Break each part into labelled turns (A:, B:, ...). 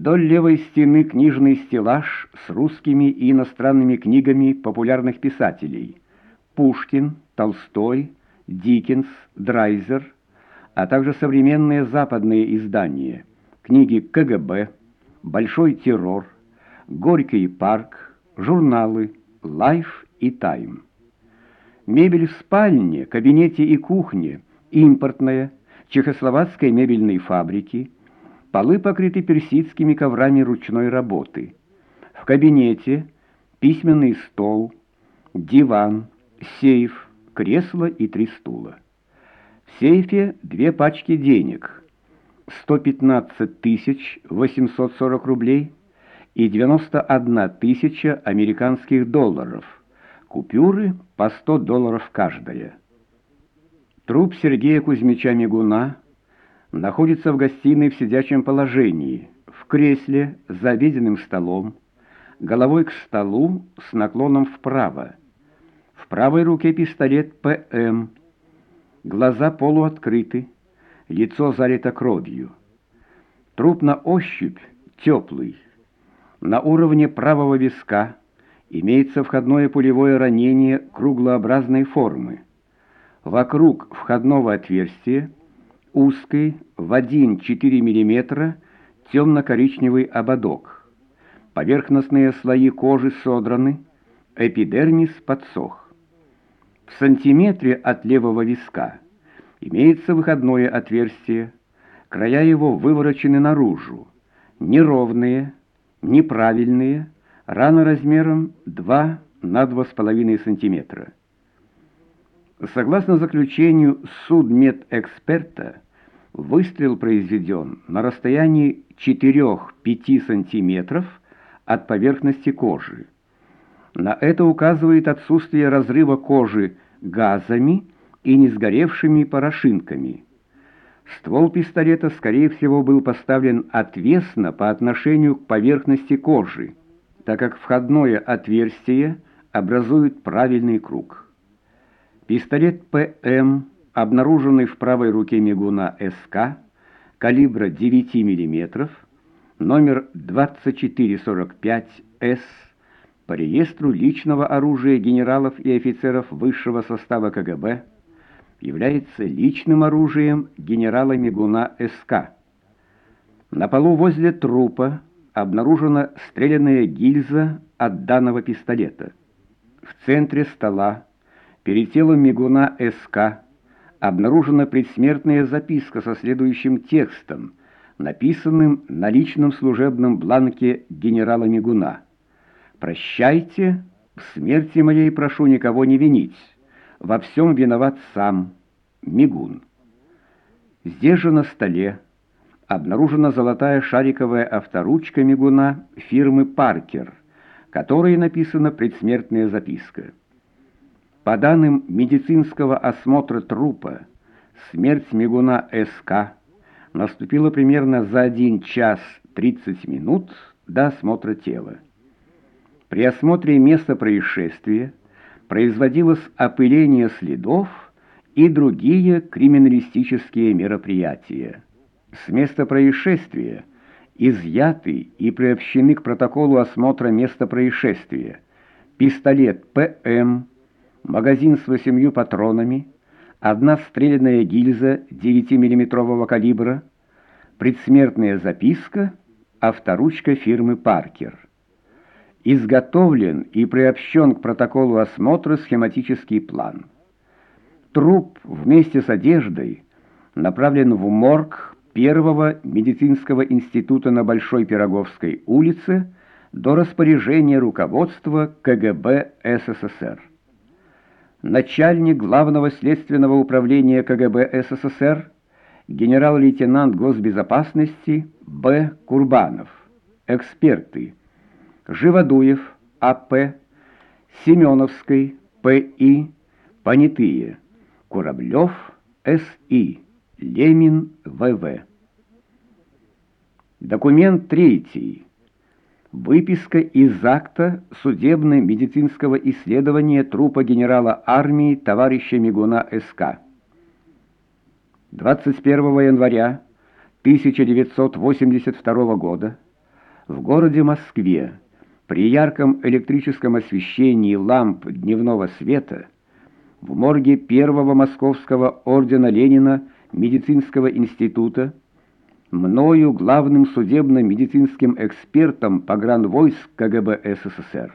A: Вдоль левой стены книжный стеллаж с русскими и иностранными книгами популярных писателей. Пушкин, Толстой, Диккенс, Драйзер, а также современные западные издания. Книги КГБ, Большой террор, Горький парк, журналы Life и Time. Мебель в спальне, кабинете и кухне, импортная, чехословацкой мебельной фабрики, полы покрыты персидскими коврами ручной работы. В кабинете письменный стол, диван, сейф, кресло и три стула. В сейфе две пачки денег, 115 840 рублей и 91 тысяча американских долларов, купюры по 100 долларов каждая. Труп Сергея Кузьмича Мигуна находится в гостиной в сидячем положении, в кресле за обеденным столом, головой к столу с наклоном вправо. В правой руке пистолет ПМ, глаза полуоткрыты, лицо залито кровью. Труп на ощупь теплый. На уровне правого виска имеется входное пулевое ранение круглообразной формы. Вокруг входного отверстия узкий в 1,4 мм темно-коричневый ободок. Поверхностные слои кожи содраны, эпидермис подсох. В сантиметре от левого виска имеется выходное отверстие, края его выворочены наружу, неровные, неправильные, рана размером 2 на 2,5 сантиметра. Согласно заключению судмедэксперта, выстрел произведен на расстоянии 4-5 сантиметров от поверхности кожи. На это указывает отсутствие разрыва кожи газами и несгоревшими порошинками. Ствол пистолета, скорее всего, был поставлен отвесно по отношению к поверхности кожи, так как входное отверстие образует правильный круг. Пистолет ПМ, обнаруженный в правой руке мигуна СК, калибра 9 мм, номер 2445С, по реестру личного оружия генералов и офицеров высшего состава КГБ, является личным оружием генерала Мигуна СК. На полу возле трупа обнаружена стрелянная гильза от данного пистолета. В центре стола Перед телом мигуна СК обнаружена предсмертная записка со следующим текстом, написанным на личном служебном бланке генерала Мигуна. «Прощайте, в смерти моей прошу никого не винить, во всем виноват сам Мигун». Здесь же на столе обнаружена золотая шариковая авторучка Мигуна фирмы «Паркер», которой написана предсмертная записка. По данным медицинского осмотра трупа, смерть мигуна СК наступила примерно за 1 час 30 минут до осмотра тела. При осмотре места происшествия производилось опыление следов и другие криминалистические мероприятия. С места происшествия изъяты и приобщены к протоколу осмотра места происшествия пистолет ПМ, магазин с восемью патронами, одна стрелянная гильза 9-миллиметрового калибра, предсмертная записка, авторучка фирмы «Паркер». Изготовлен и приобщен к протоколу осмотра схематический план. Труп вместе с одеждой направлен в морг первого медицинского института на Большой Пироговской улице до распоряжения руководства КГБ СССР начальник главного следственного управления КГБ СССР, генерал-лейтенант госбезопасности Б. Курбанов, эксперты Живодуев А.П., Семеновской П.И., Понятые, Кураблев С.И., Лемин В.В. Документ третий. Выписка из акта судебно-медицинского исследования трупа генерала армии товарища Мигуна СК. 21 января 1982 года В городе Москве при ярком электрическом освещении ламп дневного света в морге первого Московского ордена Ленина медицинского института мною главным судебно-медицинским экспертом погранвойск КГБ СССР,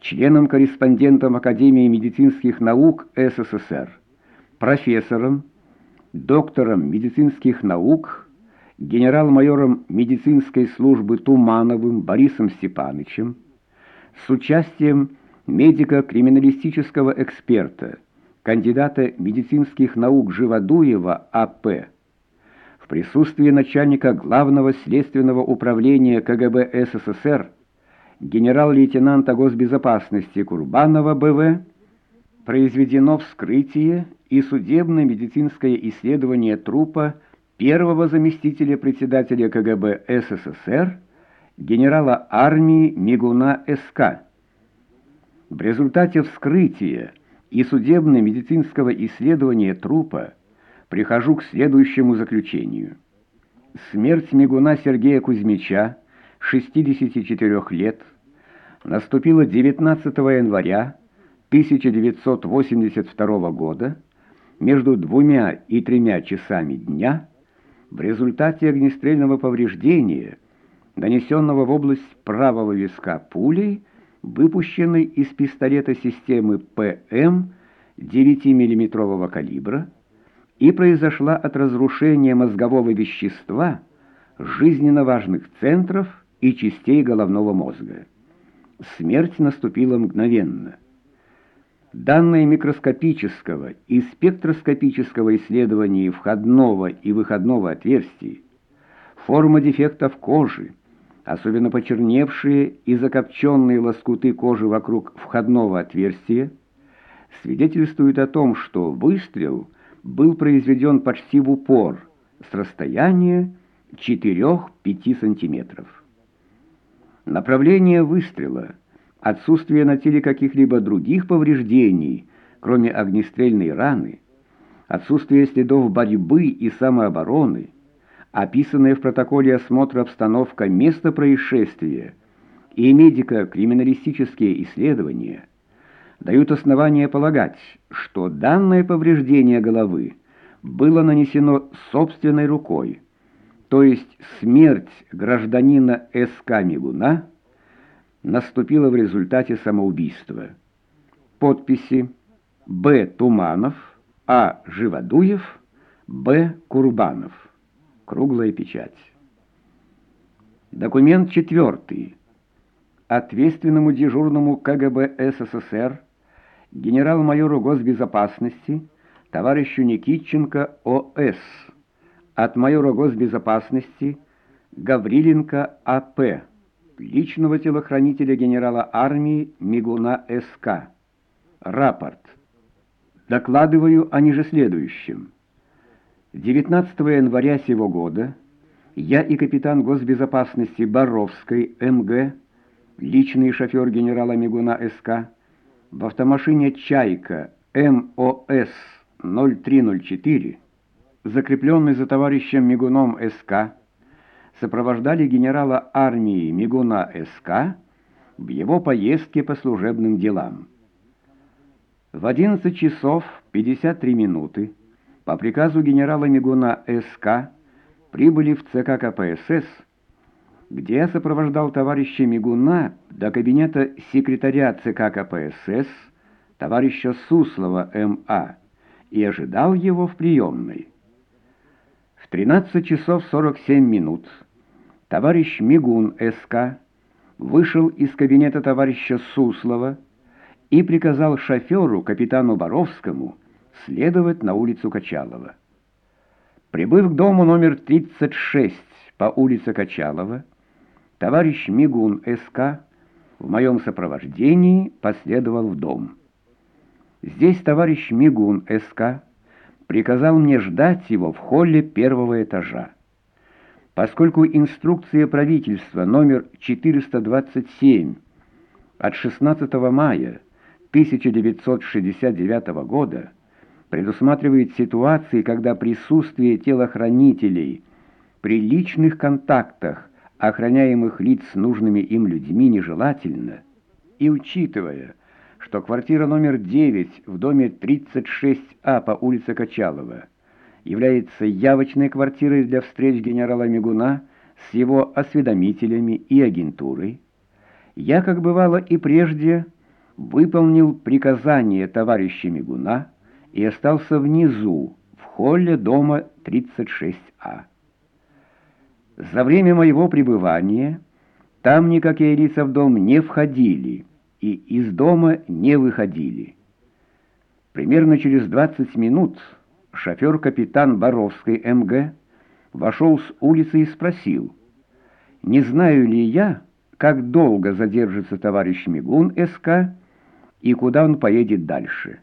A: членом-корреспондентом Академии медицинских наук СССР, профессором, доктором медицинских наук, генерал-майором медицинской службы Тумановым Борисом Степановичем, с участием медико-криминалистического эксперта, кандидата медицинских наук Живодуева А.П., присутствии начальника Главного следственного управления КГБ СССР генерал-лейтенанта госбезопасности Курбанова Б.В. произведено вскрытие и судебно-медицинское исследование трупа первого заместителя председателя КГБ СССР генерала армии Мигуна СК. В результате вскрытия и судебно-медицинского исследования трупа прихожу к следующему заключению. Смерть Мигуна Сергея Кузьмича, 64 лет, наступила 19 января 1982 года между двумя и тремя часами дня в результате огнестрельного повреждения, нанесенного в область правого виска пулей, выпущенной из пистолета системы ПМ 9-мм калибра, и произошла от разрушения мозгового вещества жизненно важных центров и частей головного мозга. Смерть наступила мгновенно. Данные микроскопического и спектроскопического исследования входного и выходного отверстий, форма дефектов кожи, особенно почерневшие и закопченные лоскуты кожи вокруг входного отверстия, свидетельствуют о том, что выстрел был произведен почти в упор с расстояния 4-5 сантиметров. Направление выстрела, отсутствие на теле каких-либо других повреждений, кроме огнестрельной раны, отсутствие следов борьбы и самообороны – описанная в протоколе осмотра обстановка места происшествия и медико-криминалистические исследования дают основания полагать, что данное повреждение головы было нанесено собственной рукой, то есть смерть гражданина С.К. Мигуна наступила в результате самоубийства. Подписи Б. Туманов, А. Живодуев, Б. Курбанов. Круглая печать. Документ четвертый. Ответственному дежурному КГБ СССР генерал-майору госбезопасности товарищу Никитченко О.С. от майора госбезопасности Гавриленко А.П. личного телохранителя генерала армии Мигуна С.К. Рапорт. Докладываю о ниже следующем. 19 января сего года я и капитан госбезопасности Боровской МГ, личный шофер генерала Мигуна СК, в автомашине «Чайка» МОС 0304, закрепленный за товарищем Мигуном СК, сопровождали генерала армии Мигуна СК в его поездке по служебным делам. В 11 часов 53 минуты по приказу генерала Мигуна СК прибыли в ЦК КПСС, где я сопровождал товарища Мигуна до кабинета секретаря ЦК КПСС, товарища Суслова М.А., и ожидал его в приемной. В 13 часов 47 минут товарищ Мигун СК вышел из кабинета товарища Суслова и приказал шоферу, капитану Боровскому, следовать на улицу Качалова. Прибыв к дому номер 36 по улице Качалова, товарищ Мигун СК в моем сопровождении последовал в дом. Здесь товарищ Мигун СК приказал мне ждать его в холле первого этажа. Поскольку инструкция правительства номер 427 от 16 мая 1969 года предусматривает ситуации, когда присутствие телохранителей при личных контактах охраняемых лиц нужными им людьми нежелательно, и учитывая, что квартира номер 9 в доме 36А по улице Качалова является явочной квартирой для встреч генерала Мигуна с его осведомителями и агентурой, я, как бывало и прежде, выполнил приказание товарища Мигуна и остался внизу, в холле дома 36А. За время моего пребывания там никакие лица в дом не входили и из дома не выходили. Примерно через 20 минут шофер-капитан Боровской МГ вошел с улицы и спросил, не знаю ли я, как долго задержится товарищ Мигун СК и куда он поедет дальше.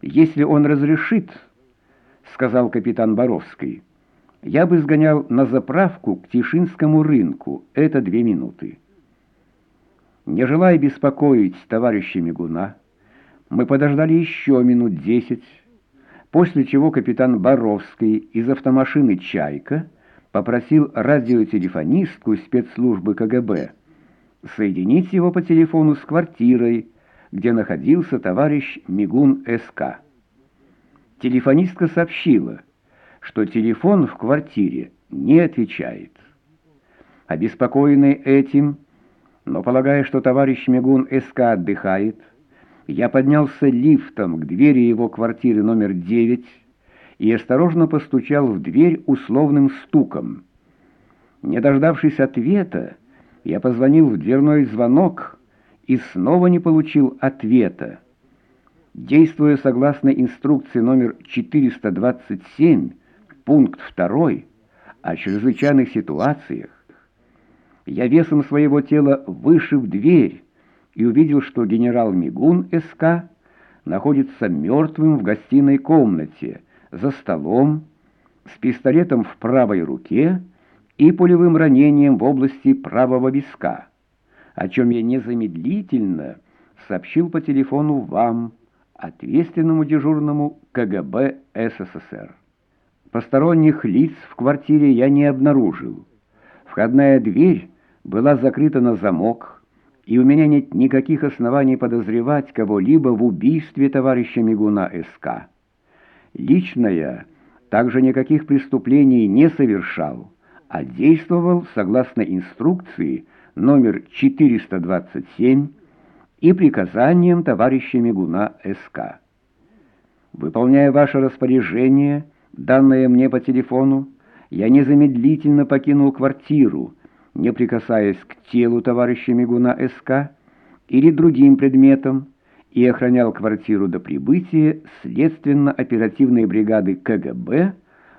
A: «Если он разрешит, — сказал капитан Боровский, — я бы сгонял на заправку к Тишинскому рынку. Это две минуты. Не желая беспокоить товарища Мигуна, мы подождали еще минут десять, после чего капитан Боровский из автомашины «Чайка» попросил радиотелефонистку спецслужбы КГБ соединить его по телефону с квартирой, где находился товарищ Мигун СК. Телефонистка сообщила — что телефон в квартире не отвечает. Обеспокоенный этим, но полагая, что товарищ Мигун СК отдыхает, я поднялся лифтом к двери его квартиры номер 9 и осторожно постучал в дверь условным стуком. Не дождавшись ответа, я позвонил в дверной звонок и снова не получил ответа. Действуя согласно инструкции номер 427, пункт второй о чрезвычайных ситуациях, я весом своего тела вышиб дверь и увидел, что генерал Мигун СК находится мертвым в гостиной комнате, за столом, с пистолетом в правой руке и пулевым ранением в области правого виска, о чем я незамедлительно сообщил по телефону вам, ответственному дежурному КГБ СССР. Посторонних лиц в квартире я не обнаружил. Входная дверь была закрыта на замок, и у меня нет никаких оснований подозревать кого-либо в убийстве товарища Мигуна СК. Лично я также никаких преступлений не совершал, а действовал согласно инструкции номер 427 и приказаниям товарища Мигуна СК. Выполняя ваше распоряжение, данное мне по телефону, я незамедлительно покинул квартиру, не прикасаясь к телу товарища Мигуна СК или другим предметам, и охранял квартиру до прибытия следственно-оперативной бригады КГБ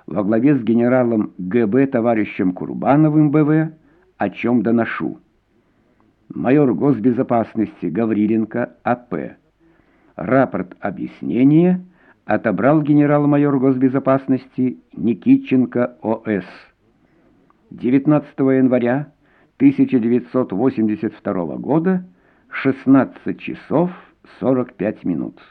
A: во главе с генералом ГБ товарищем Курбановым БВ, о чем доношу. Майор госбезопасности Гавриленко А.П. Рапорт объяснения – отобрал генерал-майор госбезопасности Никитченко О.С. 19 января 1982 года, 16 часов 45 минут.